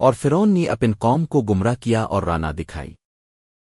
اور فرون نے اپن قوم کو گمراہ کیا اور رانا دکھائی۔